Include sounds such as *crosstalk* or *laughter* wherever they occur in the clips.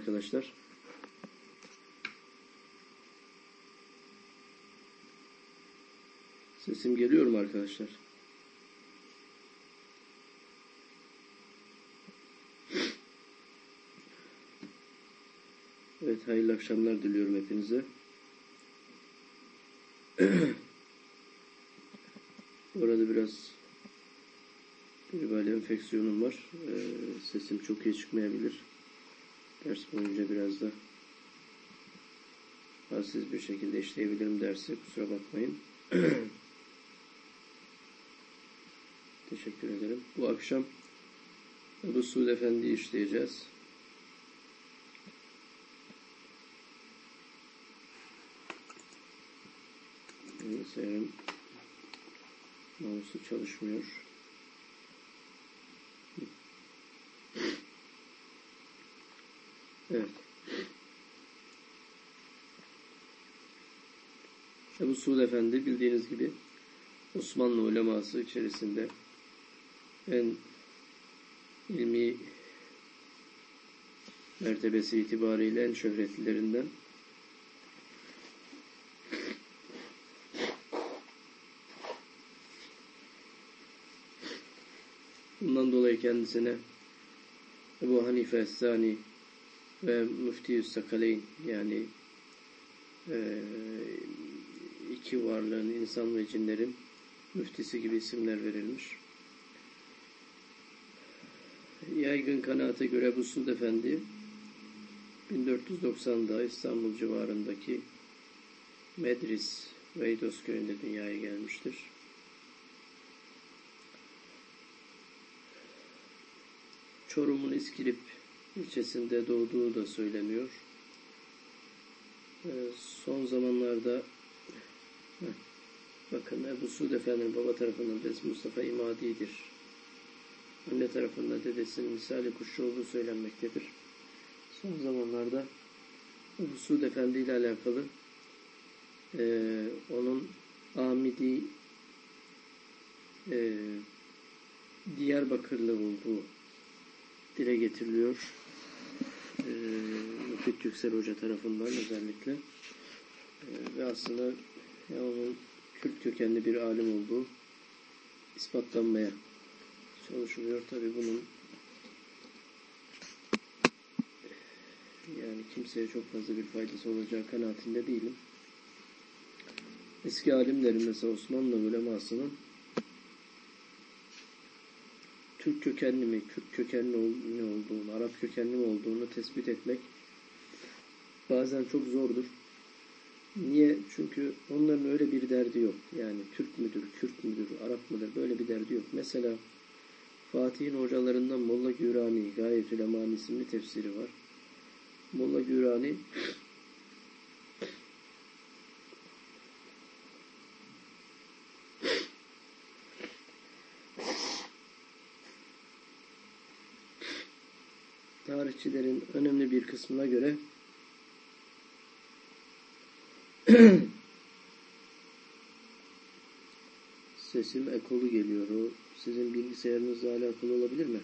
arkadaşlar. Sesim geliyor mu arkadaşlar? Evet hayırlı akşamlar diliyorum hepinize. *clears throat* Orada biraz bir enfeksiyonum var. Ee, sesim çok iyi çıkmayabilir. Ders boyunca biraz da halsiz bir şekilde işleyebilirim dersi. Kusura bakmayın. *clears throat* Teşekkür ederim. Bu akşam Ebu Suud Efendi'yi işleyeceğiz. Bilgisayarım mouse'u çalışmıyor. Evet. Ebu Suud Efendi bildiğiniz gibi Osmanlı uleması içerisinde en ilmi mertebesi itibariyle en şöhretlilerinden Bundan dolayı kendisine Ebu Hanife Es-Sani ve Müftü Sakaleyn yani e, iki varlığın, insan ve cinlerin müftisi gibi isimler verilmiş. Yaygın kanaate göre bu Sud Efendi 1490'da İstanbul civarındaki Medris Veydos köyünde dünyaya gelmiştir. Çorum'un İskilip ilçesinde doğduğu da söyleniyor. Ee, son zamanlarda bakın Ebu Suud Efendi'nin baba tarafından dedesi Mustafa İmadi'dir. Anne tarafından dedesinin Misali Kuşçu olduğu söylenmektedir. Son zamanlarda Ebu Suud Efendi ile alakalı e, onun Amidi e, Diyarbakırlı olduğu dile getiriliyor. E, Müfit Yüksel Hoca tarafından özellikle. E, ve aslında yani onun Kürt kökenli bir alim olduğu ispatlanmaya çalışılıyor. Tabi bunun yani kimseye çok fazla bir faydası olacağı kanaatinde değilim. Eski alimlerin mesela Osmanlı ulemasının Türk kökenli mi, Kürt kökenli ne olduğunu, Arap kökenli mi olduğunu tespit etmek bazen çok zordur. Niye? Çünkü onların öyle bir derdi yok. Yani Türk müdür, Kürt müdür, Arap mıdır böyle bir derdi yok. Mesela Fatih'in hocalarından Molla Gürani, Gayetül Eman isimli tefsiri var. Molla Gürani tarihçilerin önemli bir kısmına göre *clears throat* sesim ekolu geliyor. O sizin bilgisayarınızla alakalı olabilir mi?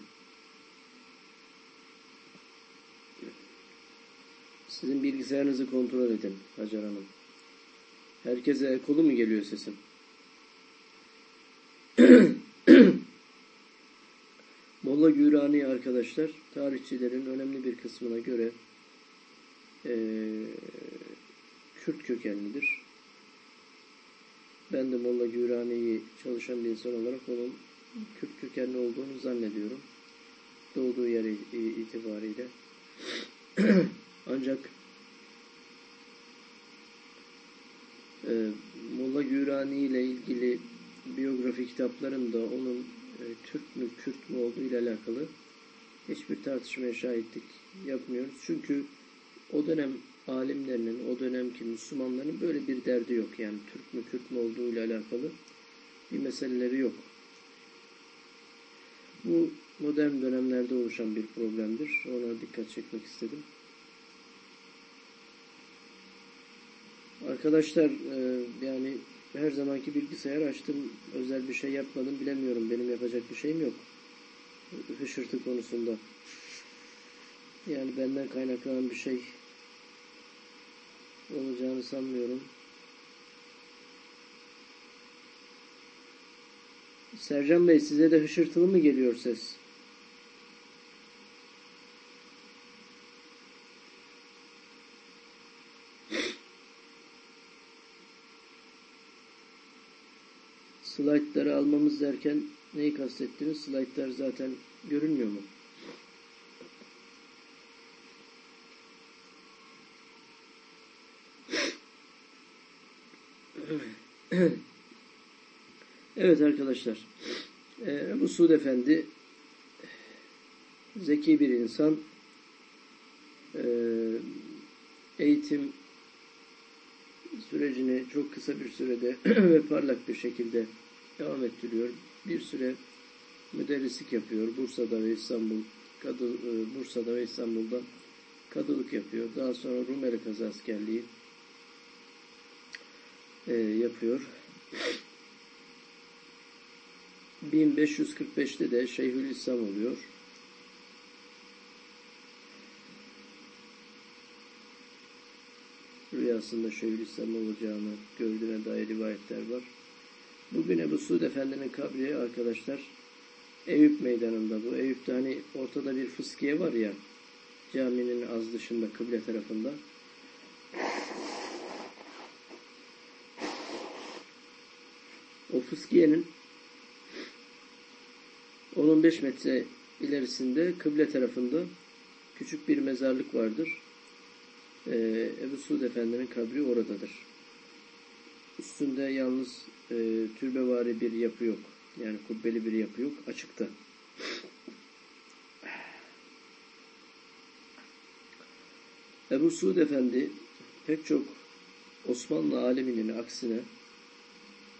Sizin bilgisayarınızı kontrol edin Hacer Hanım. Herkese ekolu mu geliyor sesim? Molla Gürani arkadaşlar tarihçilerin önemli bir kısmına göre e, Kürt kökenlidir. Ben de Molla Gürani'yi çalışan bir insan olarak onun Kürt kökenli olduğunu zannediyorum. Doğduğu yer itibariyle. *clears throat* Ancak e, Molla Gürani ile ilgili biyografi kitaplarında onun Türk mü Kürt mü olduğu ile alakalı hiçbir tartışmaya şahitlik yapmıyoruz. Çünkü o dönem alimlerinin, o dönemki Müslümanların böyle bir derdi yok. Yani Türk mü Kürt mü olduğu ile alakalı bir meseleleri yok. Bu modern dönemlerde oluşan bir problemdir. Ona dikkat çekmek istedim. Arkadaşlar e, her zamanki bilgisayar açtım. Özel bir şey yapmadım bilemiyorum. Benim yapacak bir şeyim yok. Hışırtı konusunda. Yani benden kaynaklanan bir şey olacağını sanmıyorum. Sercan Bey size de hışırtılı mı geliyor ses? Slaytları almamız derken neyi kastettiniz? Slaytlar zaten görünmüyor mu? Evet arkadaşlar. Ee, Ebu Suud Efendi zeki bir insan. Ee, eğitim sürecini çok kısa bir sürede *clears throat* ve parlak bir şekilde devam ettiriyor. Bir süre müderrislik yapıyor. Bursa'da ve İstanbul kadı, e, Bursa'da ve İstanbul'da kadılık yapıyor. Daha sonra Rumeli Kazaskerliği e, yapıyor. *clears throat* 1545'te de Şeyhülislam oluyor. Rüyasında Şeyhülislam olacağını gördüğüne dair rivayetler var. Bugün Ebu Suud Efendi'nin kabri arkadaşlar Eyüp meydanında bu. Eyüp'te hani ortada bir fıskiye var ya caminin az dışında kıble tarafında. O fıskiyenin 10-15 metre ilerisinde kıble tarafında küçük bir mezarlık vardır. Ee, Ebu Suud Efendi'nin kabri oradadır. Üstünde yalnız e, türbevari bir yapı yok. Yani kubbeli bir yapı yok. Açıkta. Ebu Suud Efendi pek çok Osmanlı aleminin aksine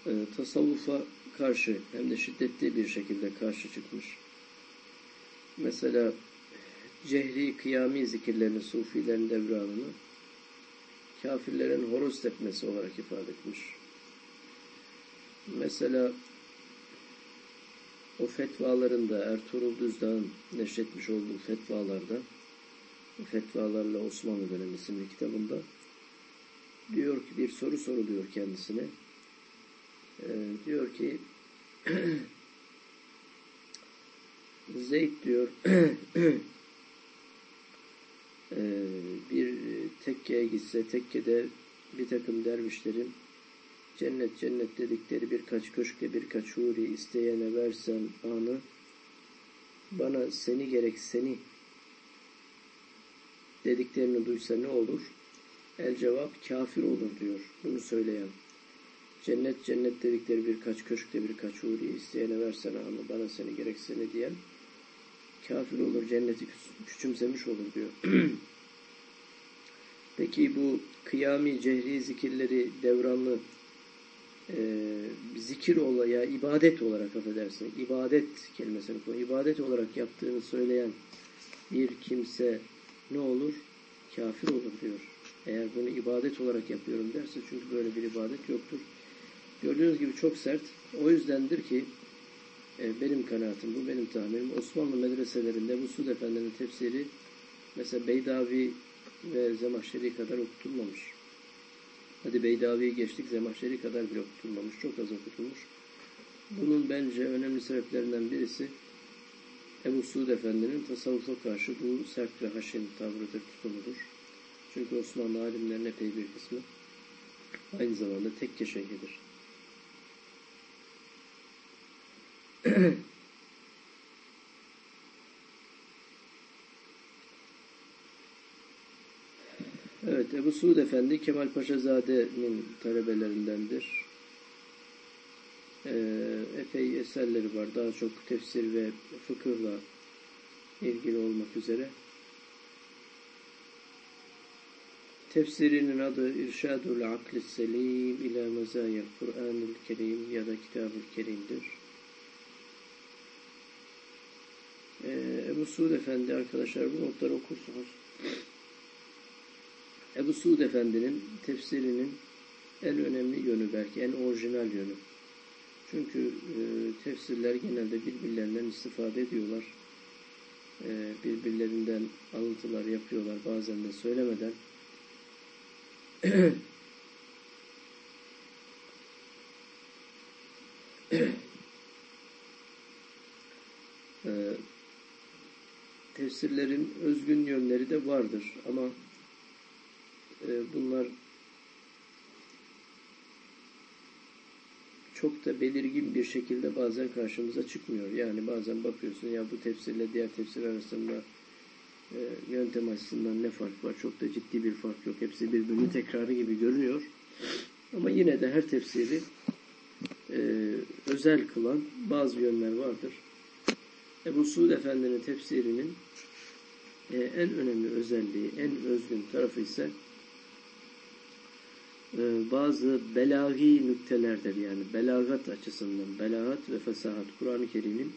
e, tasavvufa karşı hem de şiddetli bir şekilde karşı çıkmış. Mesela cehri kıyami zikirlerini, sufilerin devranını kafirlerin horoz tepmesi olarak ifade etmiş. Mesela o fetvalarında Ertuğrul Düzdağ'ın neşretmiş olduğu fetvalarda Fetvalarla Osmanlı Dönemi isimli kitabında diyor ki bir soru soruluyor kendisine. Ee, diyor ki *clears throat* Zeyd diyor *clears throat* e, bir tekkeye gitse tekkede bir takım dervişlerin cennet cennet dedikleri birkaç köşke birkaç huri isteyene versen anı bana seni gerek seni dediklerini duysa ne olur? El cevap kafir olur diyor bunu söyleyen. Cennet cennet dedikleri birkaç köşkte birkaç huri isteyene versene ama bana seni gerek seni diyen kafir olur, cenneti küçümsemiş olur diyor. *clears throat* Peki bu kıyami, cehri zikirleri devranlı e, zikir olaya, ibadet olarak affedersin, ibadet kelimesini koy, ibadet olarak yaptığını söyleyen bir kimse ne olur? Kafir olur diyor. Eğer bunu ibadet olarak yapıyorum derse çünkü böyle bir ibadet yoktur. Gördüğünüz gibi çok sert. O yüzdendir ki e, benim kanaatim bu, benim tahminim. Osmanlı medreselerinde bu Suud Efendi'nin tefsiri mesela Beydavi ve Zemahşeri kadar okutulmamış. Hadi Beydavi'yi geçtik, Zemahşeri kadar bile okutulmamış. Çok az okutulmuş. Bunun bence önemli sebeplerinden birisi Ebu Suud Efendi'nin tasavvufa karşı bu sert ve haşin tavrıdır, tutumudur. Çünkü Osmanlı alimlerin epey bir kısmı aynı zamanda tekke şeyhidir. *clears throat* evet, Ebu Suud Efendi Kemal Paşazade'nin talebelerindendir. Ee, epey eserleri var. Daha çok tefsir ve fıkıhla ilgili olmak üzere. Tefsirinin adı İrşadul Akli Selim ila Mezayel Kur'anul Kerim ya da Kitabul Kerim'dir. Ee, Ebu Suud Efendi arkadaşlar bu notları okursunuz. Ebu Suud Efendi'nin tefsirinin en önemli yönü belki en orijinal yönü. Çünkü e, tefsirler genelde birbirlerinden istifade ediyorlar. e, birbirlerinden alıntılar yapıyorlar bazen de söylemeden. *coughs* e, tefsirlerin özgün yönleri de vardır ama bunlar çok da belirgin bir şekilde bazen karşımıza çıkmıyor. Yani bazen bakıyorsun ya bu tefsirle diğer tefsir arasında e, yöntem açısından ne fark var? Çok da ciddi bir fark yok. Hepsi birbirini tekrarı gibi görünüyor. Ama yine de her tefsiri e, özel kılan bazı yönler vardır. Ebu Suud Efendi'nin tefsirinin e, en önemli özelliği, en özgün tarafı ise bazı belagi nüktelerdir. Yani belagat açısından, belagat ve fesahat, Kur'an-ı Kerim'in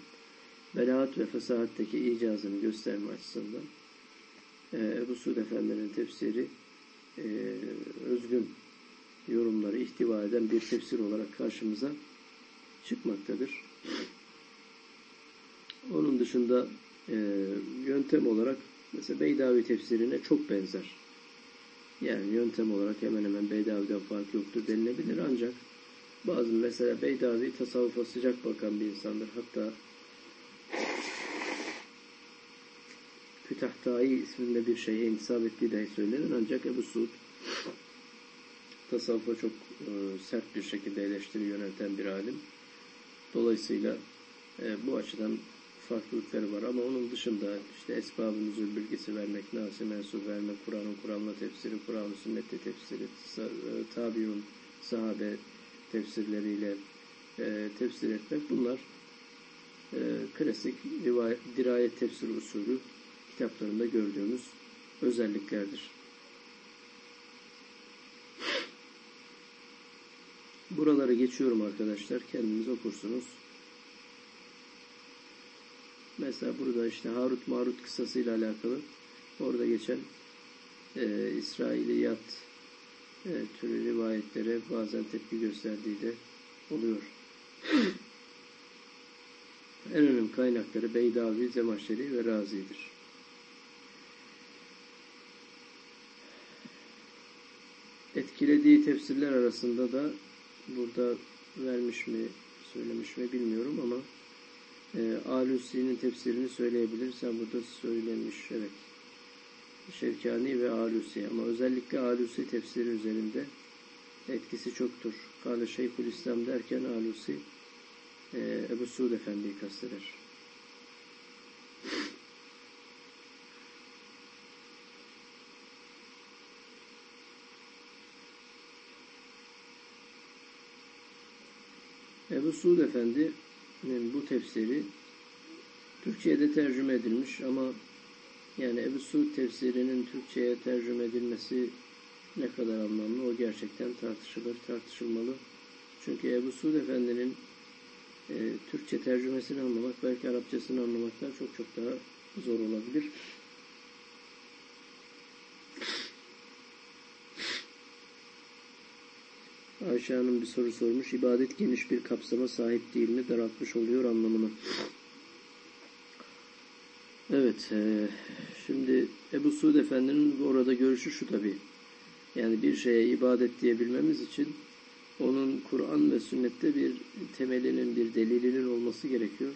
belagat ve fesahattaki icazını gösterme açısından e, Ebu Suud Efendi'nin tefsiri e, özgün yorumları ihtiva eden bir tefsir olarak karşımıza çıkmaktadır. Onun dışında e, yöntem olarak mesela Beydavi tefsirine çok benzer. Yani yöntem olarak hemen hemen Beydavi'den fark yoktur denilebilir ancak bazı mesela Beydavi tasavvufa sıcak bakan bir insandır. Hatta Kütahtai isminde bir şeye intisap ettiği dahi söylenir ancak Ebu Suud tasavvufa çok e, sert bir şekilde eleştiri yönelten bir alim. Dolayısıyla e, bu açıdan farklılıkları var ama onun dışında işte esbab-ı nüzul bilgisi vermek, nasi mensup vermek, Kur'an'ın Kur'an'la tefsiri, Kur'an'ın sünnette tefsiri, e, tabiun, sahabe tefsirleriyle e, tefsir etmek bunlar e, klasik dirayet tefsir usulü kitaplarında gördüğümüz özelliklerdir. Buraları geçiyorum arkadaşlar. Kendiniz okursunuz. Mesela burada işte Harut Marut kıssasıyla alakalı orada geçen e, İsrailiyat e, türü rivayetlere bazen tepki gösterdiği de oluyor. *clears throat* en önemli kaynakları Beydavi, Zemahşeri ve Razi'dir. Etkilediği tefsirler arasında da burada vermiş mi, söylemiş mi bilmiyorum ama e, Alusi'nin tefsirini söyleyebilirsem burada söylemiş. Evet. Şevkani ve Alusi ama özellikle Alusi tefsiri üzerinde etkisi çoktur. Kale Şeyhülislam derken Alusi e, Ebu Suud Efendi'yi kasteder. Ebu Suud Efendi'nin bu tefsiri Türkçe'ye de tercüme edilmiş ama yani Ebu Suud tefsirinin Türkçe'ye tercüme edilmesi ne kadar anlamlı o gerçekten tartışılır, tartışılmalı. Çünkü Ebu Suud Efendi'nin e, Türkçe tercümesini anlamak belki Arapçasını anlamaktan çok çok daha zor olabilir. Ayşe Hanım bir soru sormuş. İbadet geniş bir kapsama sahip değil mi? Daraltmış oluyor anlamını. Evet. E, şimdi Ebu Suud Efendi'nin orada görüşü şu tabi. Yani bir şeye ibadet diyebilmemiz için onun Kur'an ve sünnette bir temelinin, bir delilinin olması gerekiyor.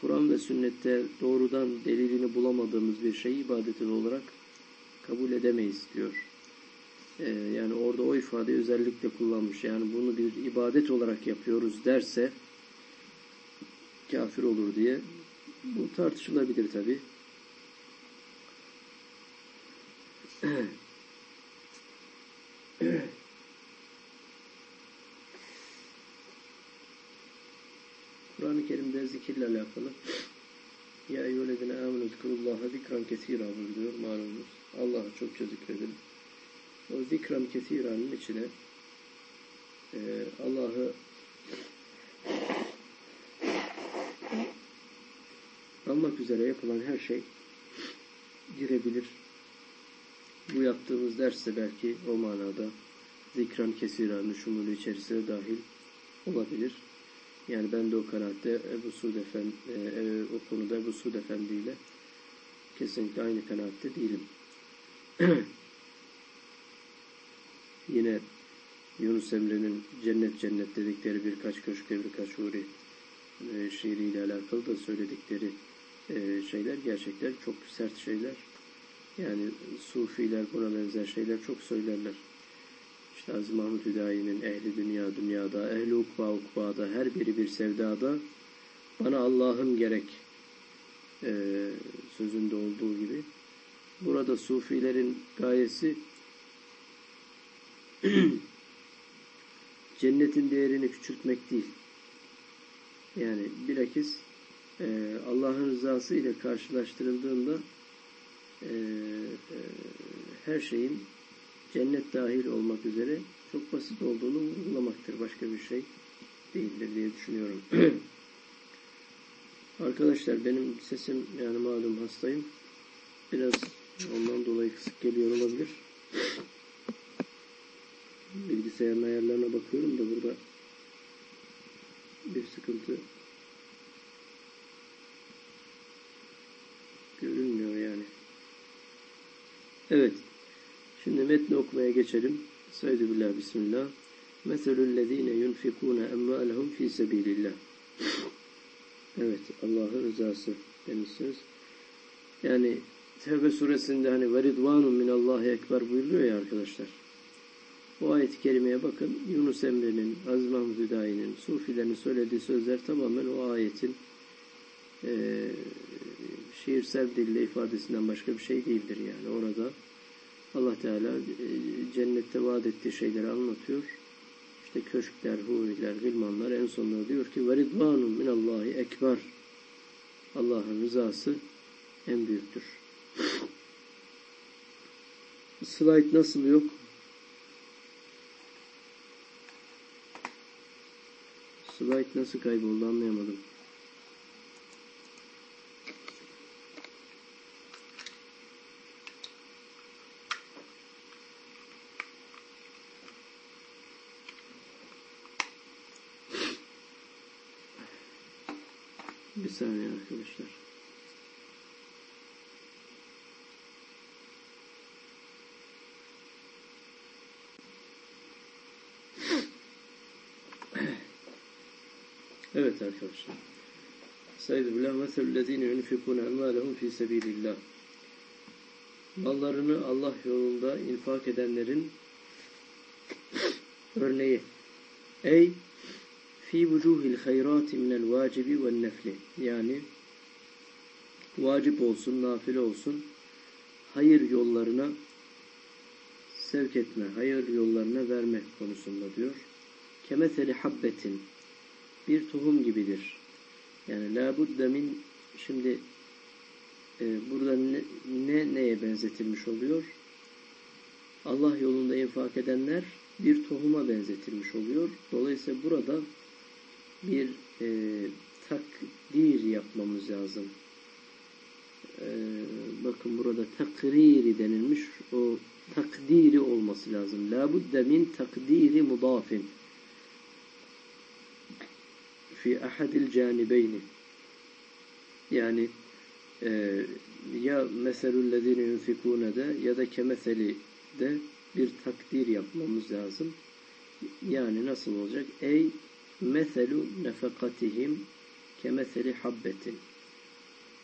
Kur'an ve sünnette doğrudan delilini bulamadığımız bir şeyi ibadet olarak kabul edemeyiz diyor. Ee, yani orada o ifadeyi özellikle kullanmış. Yani bunu bir ibadet olarak yapıyoruz derse kafir olur diye. Bu tartışılabilir tabi. Kur'an-ı Kerim'de zikirle alakalı Ya eyyühellezine amenu zikrullaha zikran kesira buyuruyor malumunuz. Allah'ı çokça zikredin. O zikran kesiranın içine e, Allah'ı almak üzere yapılan her şey girebilir. Bu yaptığımız ders de belki o manada zikran kesiranın şumulu içerisine dahil olabilir. Yani ben de o kanaatte Ebu Suud Efendi, e, o konuda Ebu Suud Efendi ile kesinlikle aynı kanaatte değilim. *clears throat* Yine Yunus Emre'nin cennet cennet dedikleri birkaç köşk ve birkaç huri e, şiiriyle alakalı da söyledikleri e, şeyler gerçekten çok sert şeyler. Yani sufiler buna benzer şeyler çok söylerler. İşte Aziz Mahmud Hüdayi'nin ehli dünya dünyada, ehli ukba ukbada, her biri bir sevdada bana Allah'ım gerek e, sözünde olduğu gibi. Burada sufilerin gayesi *clears throat* cennetin değerini küçültmek değil. Yani bilakis e, Allah'ın rızası ile karşılaştırıldığında e, e, her şeyin cennet dahil olmak üzere çok basit olduğunu vurgulamaktır. Başka bir şey değildir diye düşünüyorum. *clears throat* Arkadaşlar benim sesim yani malum hastayım. Biraz ondan dolayı kısık geliyor olabilir. Bilgisayarın ayarlarına bakıyorum da burada bir sıkıntı görünmüyor yani. Evet. Şimdi metni okumaya geçelim. Saydı billah bismillah. Meselüllezine yunfikune emvalehum fi sebilillah. Evet. Allah'ın rızası demişsiniz. Yani Tevbe suresinde hani ve ridvanun minallahi ekber buyuruyor ya arkadaşlar. O ayet-i kerimeye bakın. Yunus Emre'nin, Aziz Mahmud Hüdayi'nin, Sufilerin söylediği sözler tamamen o ayetin e, şiirsel dille ifadesinden başka bir şey değildir yani. Orada Allah Teala e, cennette vaat ettiği şeyleri anlatıyor. İşte köşkler, huriler, gılmanlar en sonunda diyor ki ve ridvanun minallahi ekber. Allah'ın rızası en büyüktür. *laughs* Slide nasıl yok? Slide nasıl kayboldu anlayamadım. Bir saniye arkadaşlar. Evet arkadaşlar. Billah meselüllezine yunfikune emvalehum fi sebilillah. Mallarını Allah yolunda infak edenlerin örneği. Ey fi vucuhil hayrati minel vacibi ve nefli. Yani vacip olsun, nafile olsun hayır yollarına sevk etme, hayır yollarına verme konusunda diyor. Kemeseli habbetin bir tohum gibidir. Yani la budde min şimdi e, burada ne, ne neye benzetilmiş oluyor? Allah yolunda infak edenler bir tohuma benzetilmiş oluyor. Dolayısıyla burada bir e, takdir yapmamız lazım. E, bakın burada takriri denilmiş. O takdiri olması lazım. La budde min takdiri mudafin fi ahadil canibeyni yani e, ya meselüllezine yunfikune de ya da kemeseli de bir takdir yapmamız lazım. Yani nasıl olacak? Ey meselu nefekatihim kemeseli habbetin.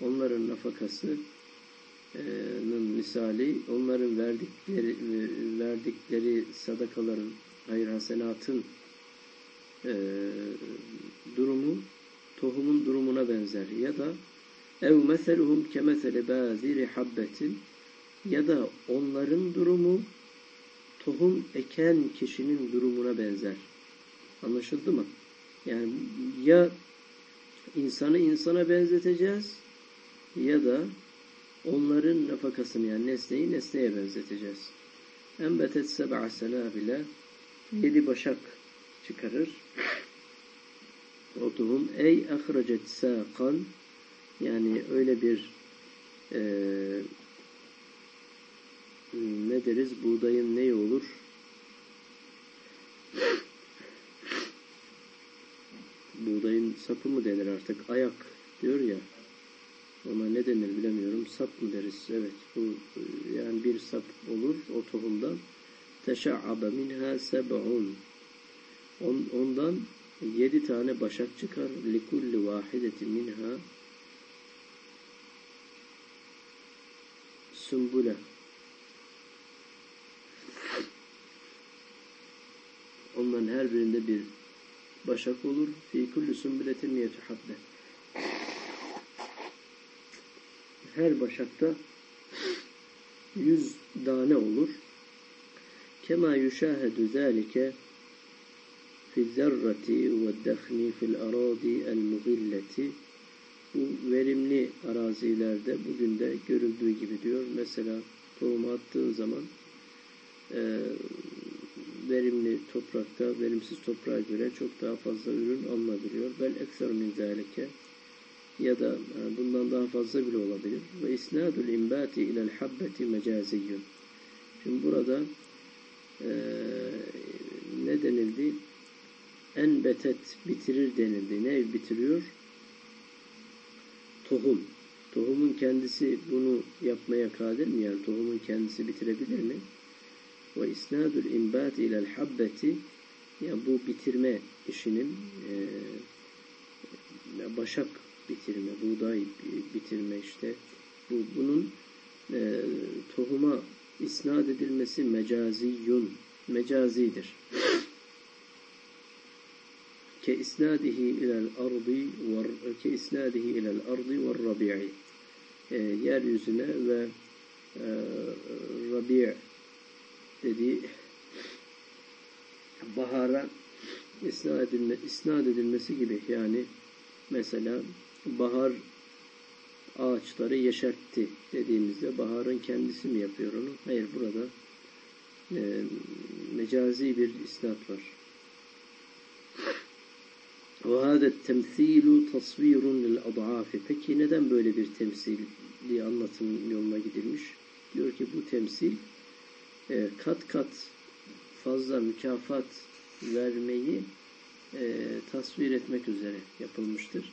Onların nafakasının misali, onların verdikleri verdikleri sadakaların, hayır hasenatın e, durumu tohumun durumuna benzer ya da ev meseluhum kemeseli baziri habbetin ya da onların durumu tohum eken kişinin durumuna benzer. Anlaşıldı mı? Yani ya insanı insana benzeteceğiz ya da onların nafakasını yani nesneyi nesneye benzeteceğiz. Enbetet seb'a senabile yedi başak çıkarır. O tohum ey ahrecet saqan yani öyle bir e, ne deriz buğdayın neyi olur? Buğdayın sapı mı denir artık? Ayak diyor ya. Ama ne denir bilemiyorum. Sap mı deriz? Evet. Bu yani bir sap olur o tohumdan. Teşa'abe minha seb'un. On, ondan yedi tane başak çıkar. Likulli vahideti minha sümbüle. Onların her birinde bir başak olur. Fi kulli sümbületin miyetü. Her başakta yüz tane olur. Kema yuşahedu zâlike fi zerreti ve dehni fil aradi el mugilleti bu verimli arazilerde bugün de görüldüğü gibi diyor. Mesela tohum attığın zaman e, verimli toprakta, verimsiz toprağa göre çok daha fazla ürün alınabiliyor. Bel ekser min zâlike ya da e, bundan daha fazla bile olabilir. Ve isnadul imbati ilel habbeti mecaziyyun. Şimdi burada e, ne denildi? En betet bitirir denildi. Ne bitiriyor? Tohum. Tohumun kendisi bunu yapmaya kadir mi? Yani tohumun kendisi bitirebilir mi? Ve isnadul imbat ilel habbeti yani bu bitirme işinin e, başak bitirme, buğday bitirme işte bu bunun e, tohuma isnat edilmesi mecaziyun mecazidir. Ke isnadihi ilel ardi ve ke isnadihi ilel ardi ve rabi'i e, yeryüzüne ve e, rabi' dediği bahara isnat, edilme, isnat edilmesi gibi yani mesela bahar ağaçları yeşertti dediğimizde baharın kendisi mi yapıyor onu? Hayır burada e, mecazi bir isnat var. وَهَذَا التَّمْثِيلُ تَصْوِيرٌ لِلْأَضْعَافِ Peki neden böyle bir temsili anlatım yoluna gidilmiş? Diyor ki bu temsil e, kat kat fazla mükafat vermeyi e, tasvir etmek üzere yapılmıştır.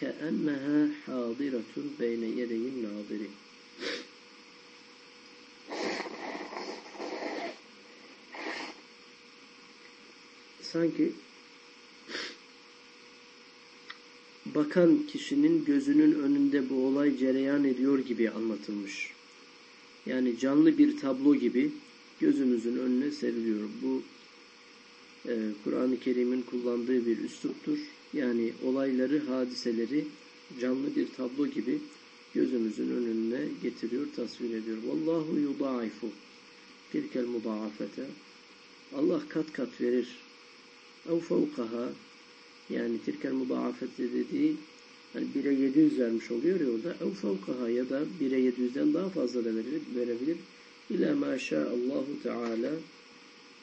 كَأَنَّهَا حَاضِرَةٌ بَيْنَ يَدَيِ النَّاظِرِ Sanki bakan kişinin gözünün önünde bu olay cereyan ediyor gibi anlatılmış. Yani canlı bir tablo gibi gözümüzün önüne seriliyor. Bu e, Kur'an-ı Kerim'in kullandığı bir üsluptur. Yani olayları, hadiseleri canlı bir tablo gibi gözümüzün önüne getiriyor, tasvir ediyor. Vallahu yudaifu tilkel mudaafete Allah kat kat verir. Ev fevkaha yani tilkel mudaafete dediği hani 1'e 700 vermiş oluyor ya orada. Ev fevkaha ya da 1'e 700'den daha fazla da verir, verebilir. İlâ mâ Allahu Teala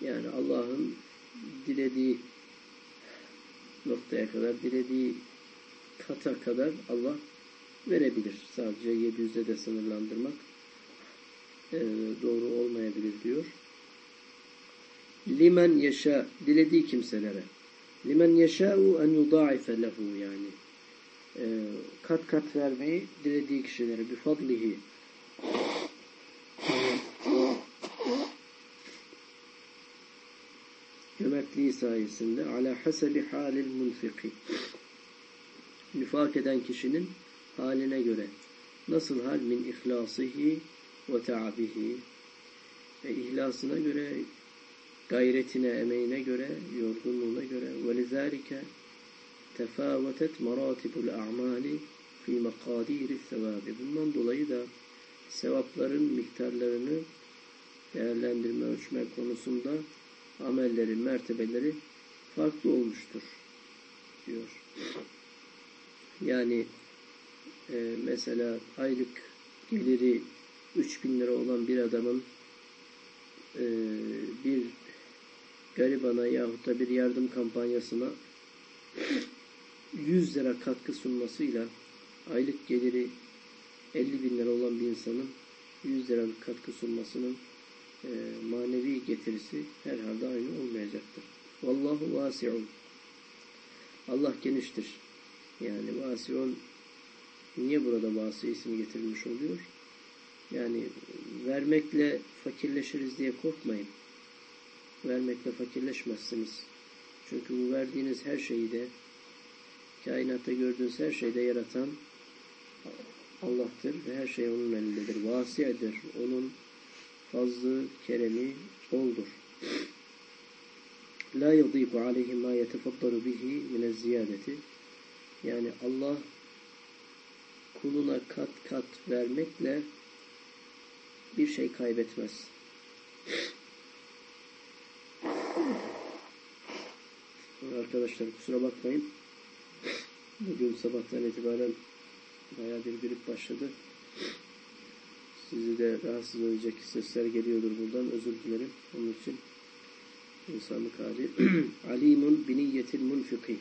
yani Allah'ın dilediği noktaya kadar, dilediği kata kadar Allah verebilir. Sadece 700'de de sınırlandırmak e, doğru olmayabilir diyor. Limen yaşa, dilediği kimselere. Limen yeşâ'u en yudâife lehu yani. E, kat kat vermeyi dilediği kişilere. Bifadlihi. cömertliği sayesinde ala hasebi halil munfiki nifak eden kişinin haline göre nasıl hal min ihlasihi ve ta'abihi ve ihlasına göre gayretine, emeğine göre, yorgunluğuna göre lizalike tefavetet maratibul a'mali fi makadiri sevabi. Bundan dolayı da sevapların miktarlarını değerlendirme, ölçme konusunda amellerin mertebeleri farklı olmuştur diyor. Yani e, mesela aylık geliri 3000 lira olan bir adamın e, bir garibana yahut da bir yardım kampanyasına 100 lira katkı sunmasıyla aylık geliri 50 bin lira olan bir insanın 100 liralık katkı sunmasının e, manevi getirisi herhalde aynı olmayacaktır. Vallahu vasiun. Allah geniştir. Yani vasiun Niye burada vasi ismi getirilmiş oluyor? Yani vermekle fakirleşiriz diye korkmayın. Vermekle fakirleşmezsiniz. Çünkü bu verdiğiniz her şeyi de kainatta gördüğünüz her şeyde yaratan Allah'tır ve her şey onun elindedir. Vasiyedir. Onun fazlı, keremi oldur. La yadiku aleyhi ma yetefaddalu bihi mine ziyadeti. Yani Allah kuluna kat kat vermekle bir şey kaybetmez. Arkadaşlar kusura bakmayın. Bugün sabahtan itibaren bayağı bir grip başladı. Sizi de rahatsız edecek sesler geliyordur buradan. Özür dilerim. Onun için insanlık hali. *clears throat* Alimun biniyyetil munfiki.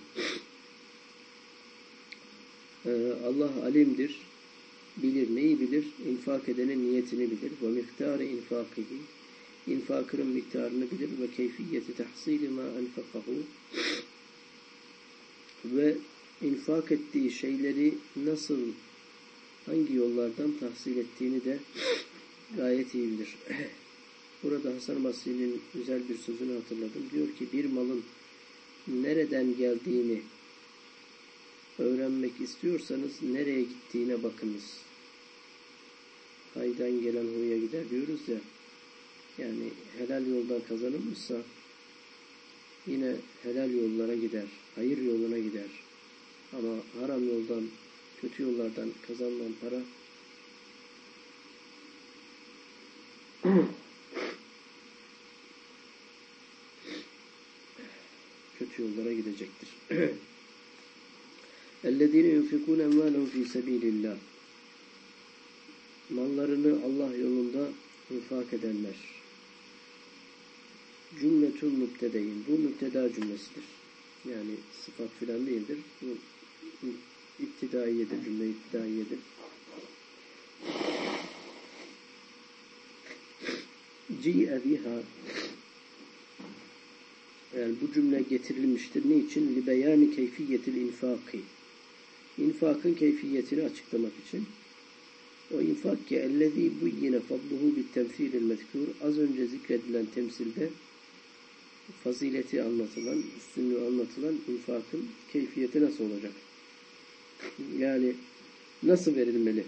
Ee, Allah alimdir. Bilir. Neyi bilir? İnfak edenin niyetini bilir. Ve miktarı infakihi. İnfakının miktarını bilir. Ve keyfiyeti tahsili ma enfakahu. Ve infak ettiği şeyleri nasıl hangi yollardan tahsil ettiğini de gayet iyi bilir. *clears throat* Burada Hasan Basri'nin güzel bir sözünü hatırladım. Diyor ki bir malın nereden geldiğini öğrenmek istiyorsanız nereye gittiğine bakınız. Haydan gelen huya gider diyoruz ya Yani helal yoldan kazanılmışsa yine helal yollara gider. Hayır yoluna gider. Ama haram yoldan, kötü yollardan kazanılan para *clears throat* kötü yollara gidecektir. اَلَّذ۪ينَ يُنْفِقُونَ اَمْوَالَهُمْ ف۪ي سَب۪يلِ اللّٰهِ Mallarını Allah yolunda infak edenler. Cümletün mübtedeyin. Bu mübteda cümlesidir. Yani sıfat filan değildir. Bu iptidaiyedir. Cümle iptidaiyedir. Ci'e biha yani bu cümle getirilmiştir. Niçin? Libeyani keyfiyetil infaki. İnfakın keyfiyetini açıklamak için. O infak ki ellezî buyyine fadluhu bit temsilil mezkûr az önce zikredilen temsilde fazileti anlatılan, üstünlüğü anlatılan infakın keyfiyeti nasıl olacak? *laughs* Yani nasıl verilmeli?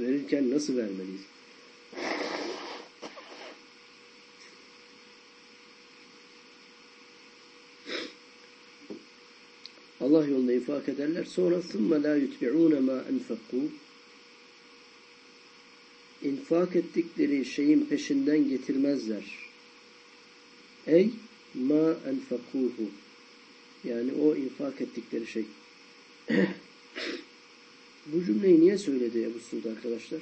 Verirken nasıl vermeliyiz? *laughs* Allah yolunda infak ederler. Sonra ثُمَّ لَا يُتْبِعُونَ مَا أَنْفَقُوا infak ettikleri şeyin peşinden getirmezler. Ey ma enfakuhu yani o infak ettikleri şey. *clears throat* Bu cümleyi niye söyledi Ebu Suud arkadaşlar?